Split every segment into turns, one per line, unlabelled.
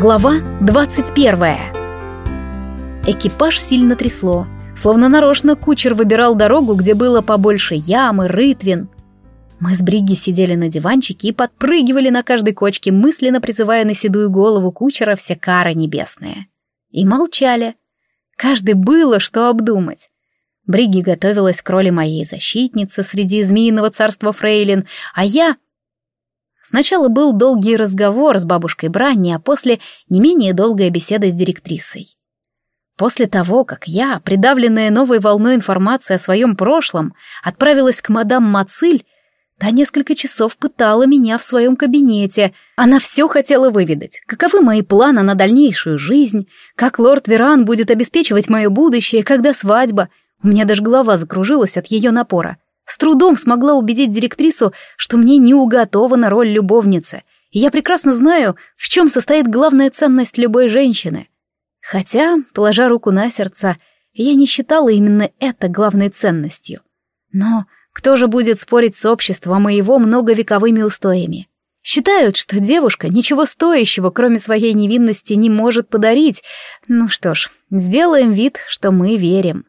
Глава 21 Экипаж сильно трясло. Словно нарочно кучер выбирал дорогу, где было побольше ям и рытвин. Мы с Бригги сидели на диванчике и подпрыгивали на каждой кочке, мысленно призывая на седую голову кучера все кары небесные. И молчали. Каждый было что обдумать. Бригги готовилась к роли моей защитницы среди змеиного царства Фрейлин, а я Сначала был долгий разговор с бабушкой Бранни, а после не менее долгая беседа с директрисой. После того, как я, придавленная новой волной информации о своем прошлом, отправилась к мадам Мациль, та несколько часов пытала меня в своем кабинете. Она все хотела выведать, каковы мои планы на дальнейшую жизнь, как лорд Веран будет обеспечивать мое будущее, когда свадьба. У меня даже голова закружилась от ее напора. С трудом смогла убедить директрису, что мне не уготована роль любовницы, и я прекрасно знаю, в чем состоит главная ценность любой женщины. Хотя, положа руку на сердце, я не считала именно это главной ценностью. Но кто же будет спорить с обществом и его многовековыми устоями? Считают, что девушка ничего стоящего, кроме своей невинности, не может подарить. Ну что ж, сделаем вид, что мы верим.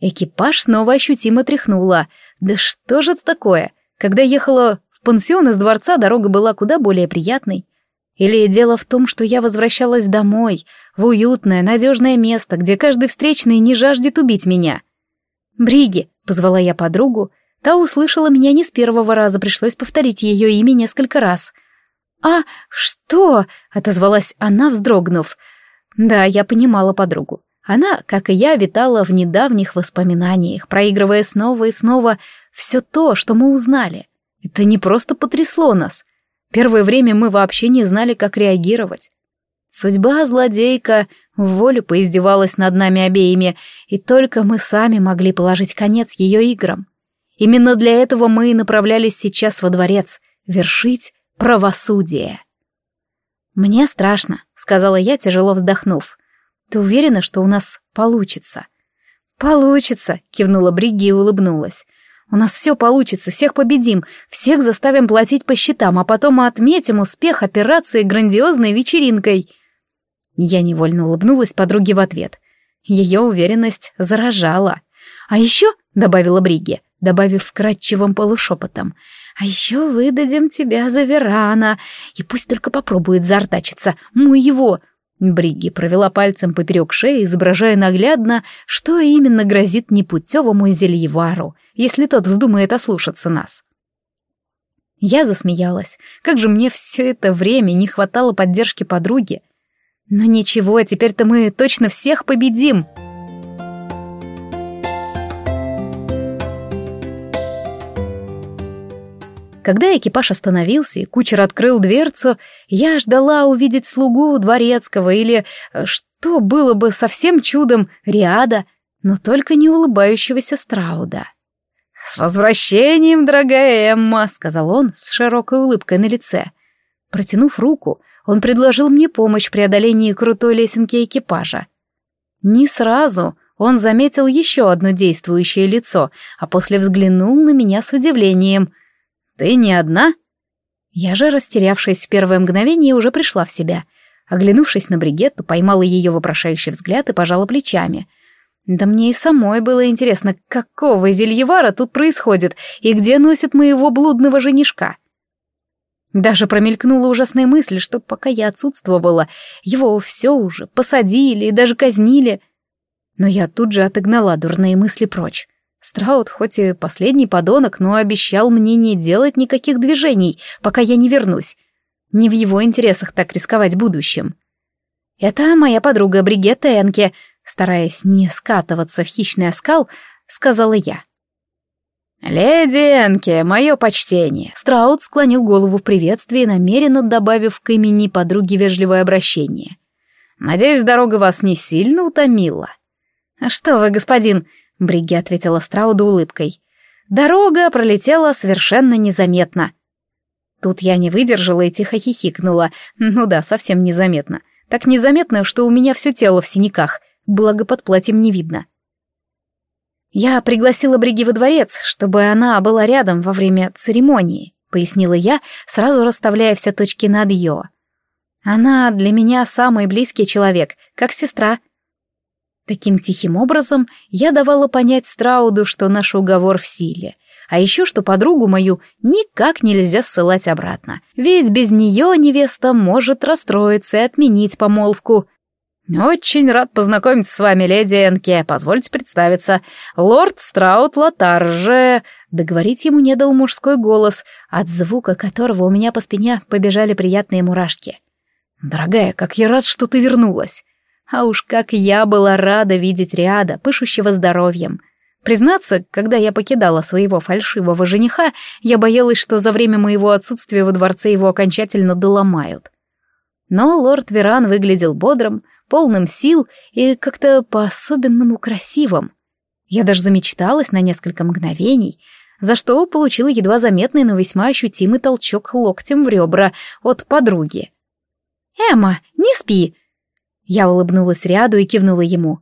Экипаж снова ощутимо тряхнуло. Да что же это такое? Когда ехала в пансион из дворца, дорога была куда более приятной. Или дело в том, что я возвращалась домой, в уютное, надежное место, где каждый встречный не жаждет убить меня. «Бриги», — позвала я подругу, та услышала меня не с первого раза, пришлось повторить ее имя несколько раз. «А, что?» — отозвалась она, вздрогнув. Да, я понимала подругу. Она, как и я, витала в недавних воспоминаниях, проигрывая снова и снова все то, что мы узнали. Это не просто потрясло нас. Первое время мы вообще не знали, как реагировать. Судьба злодейка в волю поиздевалась над нами обеими, и только мы сами могли положить конец ее играм. Именно для этого мы и направлялись сейчас во дворец, вершить правосудие. «Мне страшно», — сказала я, тяжело вздохнув. Ты уверена, что у нас получится?» «Получится», — кивнула Бригги и улыбнулась. «У нас все получится, всех победим, всех заставим платить по счетам, а потом отметим успех операции грандиозной вечеринкой». Я невольно улыбнулась подруге в ответ. Ее уверенность заражала. «А еще», — добавила Бригги, добавив вкрадчивым полушепотом, «а еще выдадим тебя за Верана, и пусть только попробует заортачиться, мы его, Бригги провела пальцем поперек шеи, изображая наглядно, что именно грозит непутевому зельевару, если тот вздумает ослушаться нас. Я засмеялась. Как же мне все это время не хватало поддержки подруги. Но ничего, теперь-то мы точно всех победим. Когда экипаж остановился и кучер открыл дверцу, я ждала увидеть слугу дворецкого или, э, что было бы совсем чудом, Риада, но только не улыбающегося Страуда. «С возвращением, дорогая Эмма!» — сказал он с широкой улыбкой на лице. Протянув руку, он предложил мне помощь в преодолении крутой лесенки экипажа. Не сразу он заметил еще одно действующее лицо, а после взглянул на меня с удивлением. «Ты не одна?» Я же, растерявшись в первое мгновение, уже пришла в себя. Оглянувшись на Бригетту, поймала ее вопрошающий взгляд и пожала плечами. Да мне и самой было интересно, какого зельевара тут происходит и где носит моего блудного женишка. Даже промелькнула ужасная мысль, что пока я отсутствовала, его все уже посадили и даже казнили. Но я тут же отогнала дурные мысли прочь. Страут хоть и последний подонок, но обещал мне не делать никаких движений, пока я не вернусь. Не в его интересах так рисковать будущим. Это моя подруга Бригетта Энке, стараясь не скатываться в хищный оскал, сказала я. «Леди Энке, мое почтение!» Страут склонил голову в приветствии, намеренно добавив к имени подруги вежливое обращение. «Надеюсь, дорога вас не сильно утомила?» «Что вы, господин!» Бригги ответила Страуду улыбкой. Дорога пролетела совершенно незаметно. Тут я не выдержала и тихо хихикнула. Ну да, совсем незаметно. Так незаметно, что у меня все тело в синяках, благо под платьем не видно. Я пригласила Бриги во дворец, чтобы она была рядом во время церемонии, пояснила я, сразу расставляя все точки над «ё». Она для меня самый близкий человек, как сестра. Таким тихим образом я давала понять Страуду, что наш уговор в силе, а еще что подругу мою никак нельзя ссылать обратно, ведь без нее невеста может расстроиться и отменить помолвку. «Очень рад познакомиться с вами, леди Энке. Позвольте представиться. Лорд Страут Латарже...» Договорить ему не дал мужской голос, от звука которого у меня по спине побежали приятные мурашки. «Дорогая, как я рад, что ты вернулась!» А уж как я была рада видеть Риада, пышущего здоровьем. Признаться, когда я покидала своего фальшивого жениха, я боялась, что за время моего отсутствия во дворце его окончательно доломают. Но лорд Веран выглядел бодрым, полным сил и как-то по-особенному красивым. Я даже замечталась на несколько мгновений, за что получила едва заметный, но весьма ощутимый толчок локтем в ребра от подруги. «Эмма, не спи!» Я улыбнулась ряду и кивнула ему.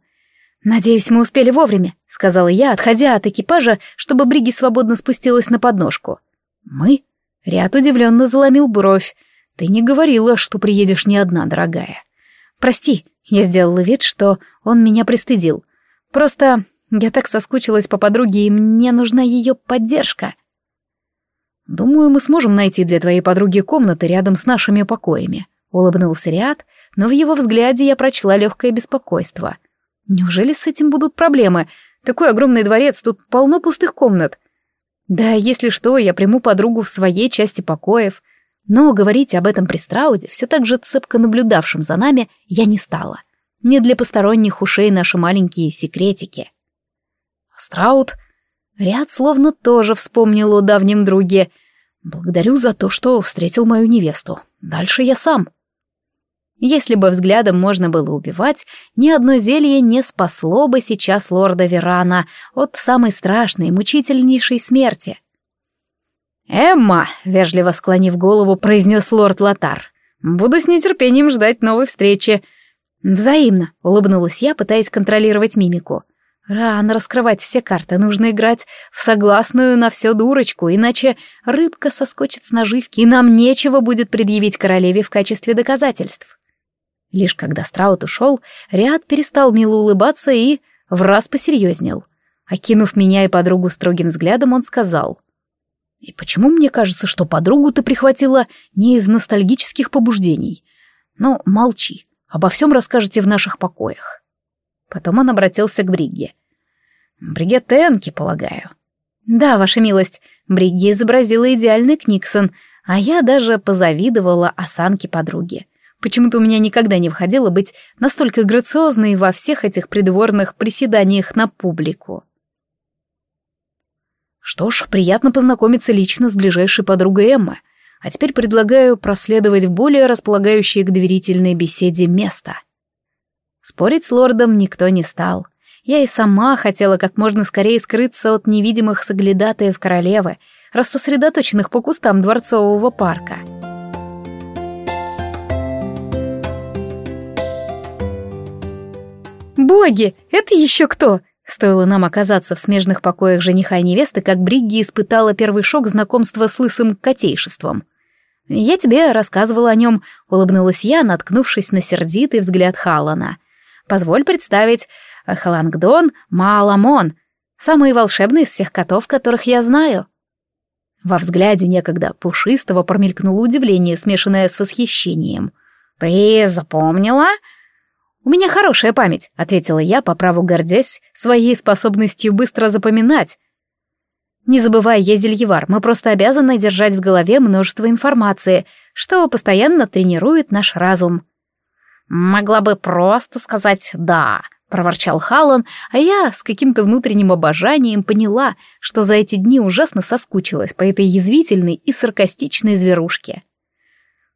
«Надеюсь, мы успели вовремя», — сказала я, отходя от экипажа, чтобы Бриги свободно спустилась на подножку. «Мы?» — Ряд удивленно заломил бровь. «Ты не говорила, что приедешь не одна, дорогая». «Прости», — я сделала вид, что он меня пристыдил. «Просто я так соскучилась по подруге, и мне нужна ее поддержка». «Думаю, мы сможем найти для твоей подруги комнаты рядом с нашими покоями», — улыбнулся Риад, но в его взгляде я прочла легкое беспокойство. «Неужели с этим будут проблемы? Такой огромный дворец, тут полно пустых комнат. Да, если что, я приму подругу в своей части покоев». Но говорить об этом при Страуде, все так же цепко наблюдавшим за нами, я не стала. Не для посторонних ушей наши маленькие секретики. Страуд... Ряд словно тоже вспомнил о давнем друге. Благодарю за то, что встретил мою невесту. Дальше я сам. Если бы взглядом можно было убивать, ни одно зелье не спасло бы сейчас лорда Верана от самой страшной, мучительнейшей смерти. «Эмма», — вежливо склонив голову, произнес лорд Латар, — «буду с нетерпением ждать новой встречи». «Взаимно», — улыбнулась я, пытаясь контролировать мимику. «Рано раскрывать все карты, нужно играть в согласную на все дурочку, иначе рыбка соскочит с наживки, и нам нечего будет предъявить королеве в качестве доказательств». Лишь когда Страут ушел, Риад перестал мило улыбаться и в раз посерьезнел. Окинув меня и подругу строгим взглядом, он сказал — и почему мне кажется, что подругу ты прихватила не из ностальгических побуждений? Но молчи, обо всем расскажете в наших покоях. Потом он обратился к Бригге. Бриге Тенки, полагаю. Да, ваша милость, Бригге изобразила идеальный Книксон, а я даже позавидовала осанке подруги. Почему-то у меня никогда не входило быть настолько грациозной во всех этих придворных приседаниях на публику. Что ж, приятно познакомиться лично с ближайшей подругой Эммы. А теперь предлагаю проследовать в более располагающее к доверительной беседе место. Спорить с лордом никто не стал. Я и сама хотела как можно скорее скрыться от невидимых соглядатаев королевы, рассосредоточенных по кустам дворцового парка. «Боги, это еще кто?» Стоило нам оказаться в смежных покоях жениха и невесты, как Бригги испытала первый шок знакомства с лысым котейшеством. «Я тебе рассказывала о нем», — улыбнулась я, наткнувшись на сердитый взгляд Халана. «Позволь представить, Халангдон Маламон, самый волшебный из всех котов, которых я знаю». Во взгляде некогда пушистого промелькнуло удивление, смешанное с восхищением. «Ты запомнила?» «У меня хорошая память», — ответила я, по праву гордясь своей способностью быстро запоминать. «Не забывай, я зельевар, мы просто обязаны держать в голове множество информации, что постоянно тренирует наш разум». «Могла бы просто сказать «да», — проворчал Халлан, а я с каким-то внутренним обожанием поняла, что за эти дни ужасно соскучилась по этой язвительной и саркастичной зверушке.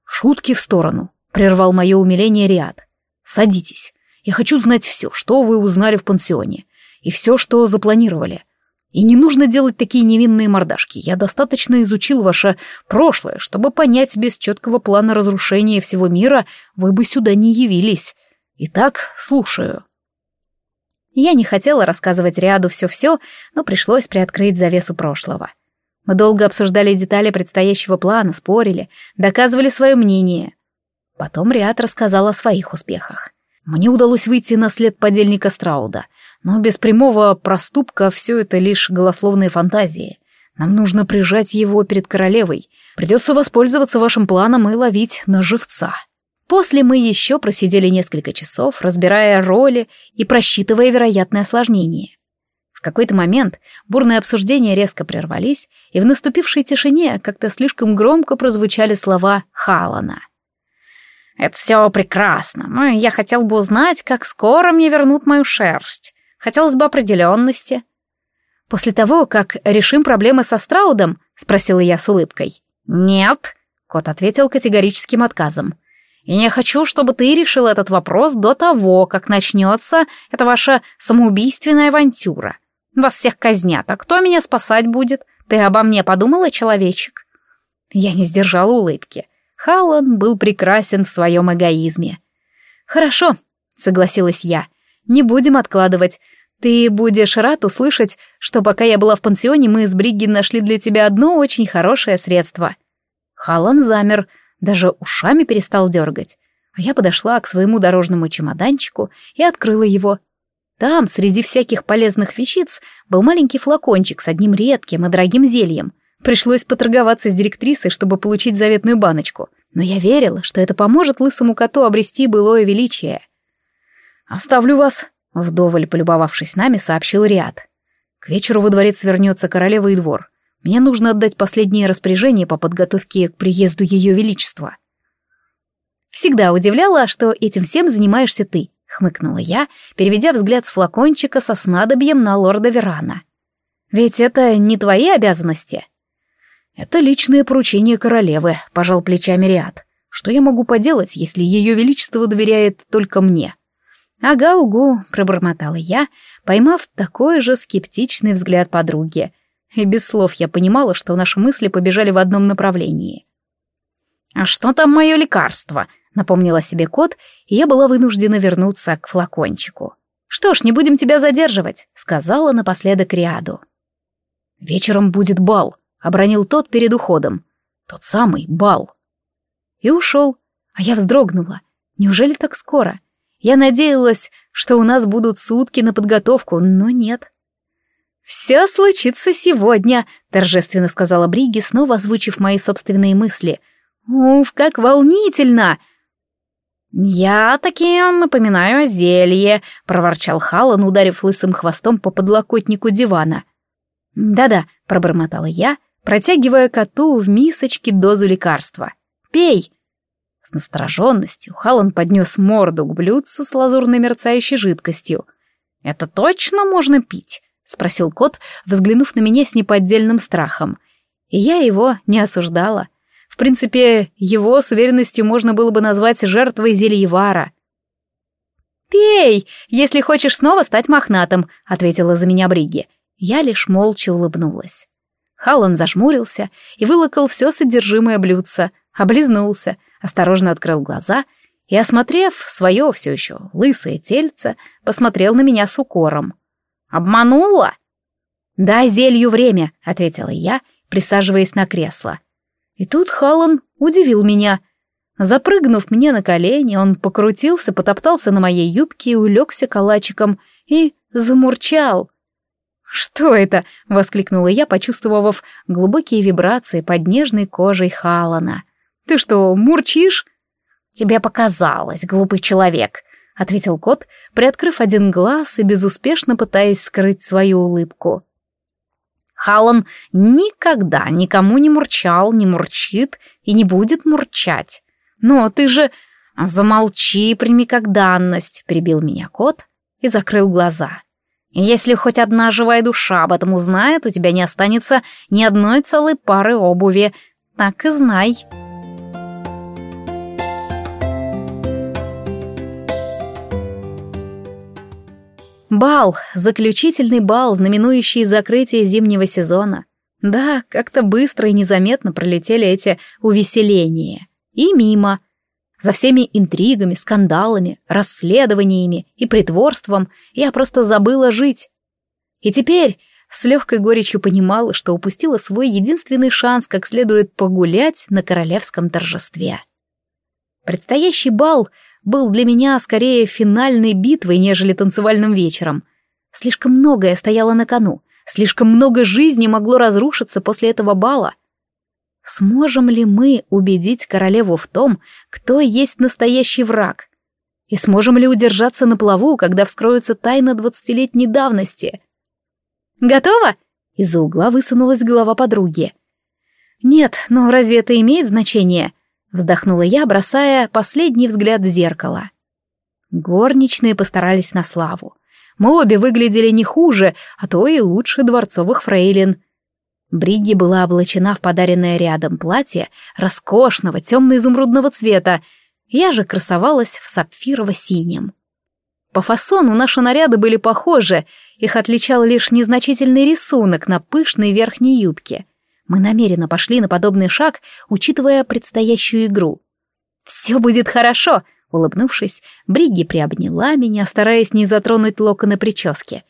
«Шутки в сторону», — прервал мое умиление Риад. Садитесь. Я хочу знать все, что вы узнали в пансионе, и все, что запланировали. И не нужно делать такие невинные мордашки. Я достаточно изучил ваше прошлое, чтобы понять, без четкого плана разрушения всего мира вы бы сюда не явились. Итак, слушаю. Я не хотела рассказывать Риаду все-все, но пришлось приоткрыть завесу прошлого. Мы долго обсуждали детали предстоящего плана, спорили, доказывали свое мнение. Потом Риат рассказал о своих успехах. Мне удалось выйти на след подельника Страуда, но без прямого проступка все это лишь голословные фантазии. Нам нужно прижать его перед королевой. Придется воспользоваться вашим планом и ловить на живца. После мы еще просидели несколько часов, разбирая роли и просчитывая вероятные осложнения. В какой-то момент бурные обсуждения резко прервались, и в наступившей тишине как-то слишком громко прозвучали слова Халана. «Это все прекрасно, но я хотел бы узнать, как скоро мне вернут мою шерсть. Хотелось бы определенности». «После того, как решим проблемы со Страудом?» — спросила я с улыбкой. «Нет», — кот ответил категорическим отказом. И я хочу, чтобы ты решил этот вопрос до того, как начнется эта ваша самоубийственная авантюра. Вас всех казнят, а кто меня спасать будет? Ты обо мне подумала, человечек?» Я не сдержала улыбки. Халлан был прекрасен в своем эгоизме. «Хорошо», — согласилась я. «Не будем откладывать. Ты будешь рад услышать, что пока я была в пансионе, мы с Бригги нашли для тебя одно очень хорошее средство». Халлан замер, — даже ушами перестал дергать. А я подошла к своему дорожному чемоданчику и открыла его. Там, среди всяких полезных вещиц, был маленький флакончик с одним редким и дорогим зельем. Пришлось поторговаться с директрисой, чтобы получить заветную баночку. Но я верила, что это поможет лысому коту обрести былое величие. «Оставлю вас», — вдоволь полюбовавшись нами, сообщил Риад. «К вечеру во дворец вернется королева и двор. Мне нужно отдать последнее распоряжение по подготовке к приезду Ее Величества. Всегда удивляла, что этим всем занимаешься ты, хмыкнула я, переведя взгляд с флакончика со снадобьем на лорда Верана. Ведь это не твои обязанности. Это личное поручение королевы, пожал плечами Риад. Что я могу поделать, если Ее Величество доверяет только мне? Ага, угу, пробормотала я, поймав такой же скептичный взгляд подруги — и без слов я понимала, что наши мысли побежали в одном направлении. «А что там мое лекарство?» — напомнила себе кот, и я была вынуждена вернуться к флакончику. «Что ж, не будем тебя задерживать», — сказала напоследок Риаду. «Вечером будет бал», — обронил тот перед уходом. «Тот самый бал». И ушел, а я вздрогнула. Неужели так скоро? Я надеялась, что у нас будут сутки на подготовку, но нет. «Все случится сегодня», — торжественно сказала Бриги, снова озвучив мои собственные мысли. «Уф, как волнительно!» «Я таки напоминаю зелье», — проворчал Халан, ударив лысым хвостом по подлокотнику дивана. «Да-да», — пробормотала я, протягивая коту в мисочке дозу лекарства. «Пей!» С настороженностью Халан поднес морду к блюдцу с лазурной мерцающей жидкостью. «Это точно можно пить?» — спросил кот, взглянув на меня с неподдельным страхом. И я его не осуждала. В принципе, его с уверенностью можно было бы назвать жертвой зельевара. «Пей, если хочешь снова стать мохнатым», — ответила за меня Бриги. Я лишь молча улыбнулась. Халлан зажмурился и вылокал все содержимое блюдца, облизнулся, осторожно открыл глаза и, осмотрев свое все еще лысое тельце, посмотрел на меня с укором. Обманула?» «Дай зелью время», — ответила я, присаживаясь на кресло. И тут Халан удивил меня. Запрыгнув мне на колени, он покрутился, потоптался на моей юбке и улегся калачиком и замурчал. «Что это?» — воскликнула я, почувствовав глубокие вибрации под нежной кожей Халана. «Ты что, мурчишь?» «Тебе показалось, глупый человек», — ответил кот, приоткрыв один глаз и безуспешно пытаясь скрыть свою улыбку. Халан никогда никому не мурчал, не мурчит и не будет мурчать. Но ты же... Замолчи, прими как данность, перебил меня кот и закрыл глаза. Если хоть одна живая душа об этом узнает, у тебя не останется ни одной целой пары обуви. Так и знай. Бал, заключительный бал, знаменующий закрытие зимнего сезона. Да, как-то быстро и незаметно пролетели эти увеселения. И мимо. За всеми интригами, скандалами, расследованиями и притворством я просто забыла жить. И теперь с легкой горечью понимала, что упустила свой единственный шанс как следует погулять на королевском торжестве. Предстоящий бал был для меня скорее финальной битвой, нежели танцевальным вечером. Слишком многое стояло на кону, слишком много жизни могло разрушиться после этого бала. Сможем ли мы убедить королеву в том, кто есть настоящий враг? И сможем ли удержаться на плаву, когда вскроется тайна двадцатилетней давности? «Готово?» — из-за угла высунулась голова подруги. «Нет, но разве это имеет значение?» — вздохнула я, бросая последний взгляд в зеркало. Горничные постарались на славу. Мы обе выглядели не хуже, а то и лучше дворцовых фрейлин. Бригги была облачена в подаренное рядом платье роскошного темно-изумрудного цвета, я же красовалась в сапфирово-синем. По фасону наши наряды были похожи, их отличал лишь незначительный рисунок на пышной верхней юбке. Мы намеренно пошли на подобный шаг, учитывая предстоящую игру. «Все будет хорошо!» — улыбнувшись, Бригги приобняла меня, стараясь не затронуть локоны прически.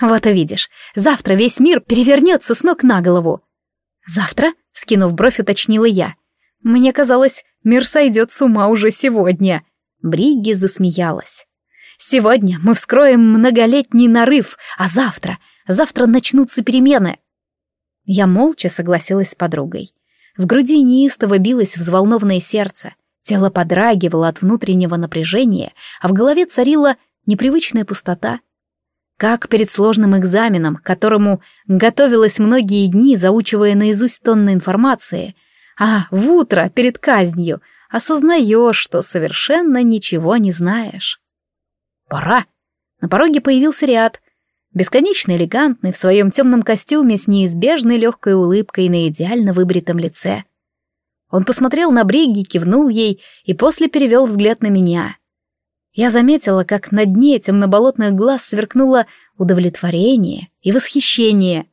«Вот увидишь, завтра весь мир перевернется с ног на голову!» «Завтра?» — скинув бровь, уточнила я. «Мне казалось, мир сойдет с ума уже сегодня!» Бригги засмеялась. «Сегодня мы вскроем многолетний нарыв, а завтра, завтра начнутся перемены!» Я молча согласилась с подругой. В груди неистово билось взволнованное сердце, тело подрагивало от внутреннего напряжения, а в голове царила непривычная пустота. Как перед сложным экзаменом, к которому готовилась многие дни, заучивая наизусть тонны информации, а в утро перед казнью осознаешь, что совершенно ничего не знаешь. «Пора!» На пороге появился ряд, бесконечно элегантный, в своем темном костюме с неизбежной легкой улыбкой на идеально выбритом лице. Он посмотрел на Бригги, кивнул ей и после перевел взгляд на меня. Я заметила, как на дне темноболотных глаз сверкнуло удовлетворение и восхищение.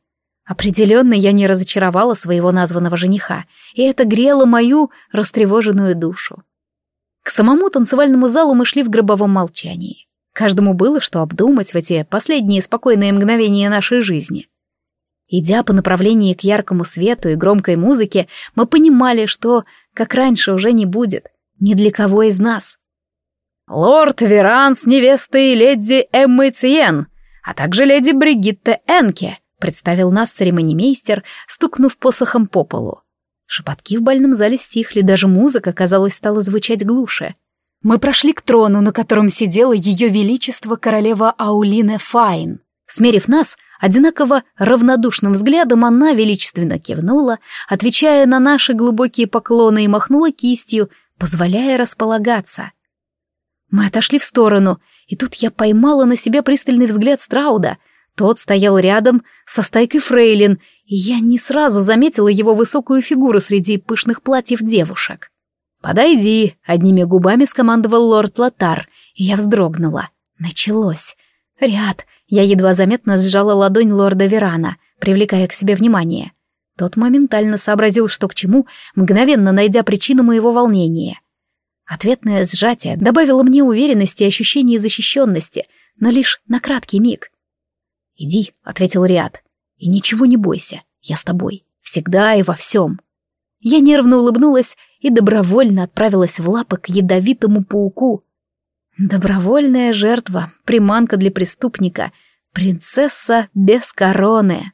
Определенно я не разочаровала своего названного жениха, и это грело мою растревоженную душу. К самому танцевальному залу мы шли в гробовом молчании. Каждому было что обдумать в эти последние спокойные мгновения нашей жизни. Идя по направлению к яркому свету и громкой музыке, мы понимали, что, как раньше, уже не будет. Ни для кого из нас. «Лорд Веран с невестой леди Эммой Циен, а также леди Бригитта Энке», представил нас церемонимейстер, стукнув посохом по полу. Шепотки в больном зале стихли, даже музыка, казалось, стала звучать глуше. Мы прошли к трону, на котором сидела ее величество королева Аулина Файн. Смерив нас, одинаково равнодушным взглядом она величественно кивнула, отвечая на наши глубокие поклоны и махнула кистью, позволяя располагаться. Мы отошли в сторону, и тут я поймала на себя пристальный взгляд Страуда. Тот стоял рядом со стайкой фрейлин, и я не сразу заметила его высокую фигуру среди пышных платьев девушек. «Подойди», — одними губами скомандовал лорд Лотар, и я вздрогнула. Началось. Ряд. Я едва заметно сжала ладонь лорда Верана, привлекая к себе внимание. Тот моментально сообразил, что к чему, мгновенно найдя причину моего волнения. Ответное сжатие добавило мне уверенности и ощущения защищенности, но лишь на краткий миг. «Иди», — ответил Риад, — «и ничего не бойся, я с тобой, всегда и во всем». Я нервно улыбнулась и добровольно отправилась в лапы к ядовитому пауку. Добровольная жертва, приманка для преступника, принцесса без короны.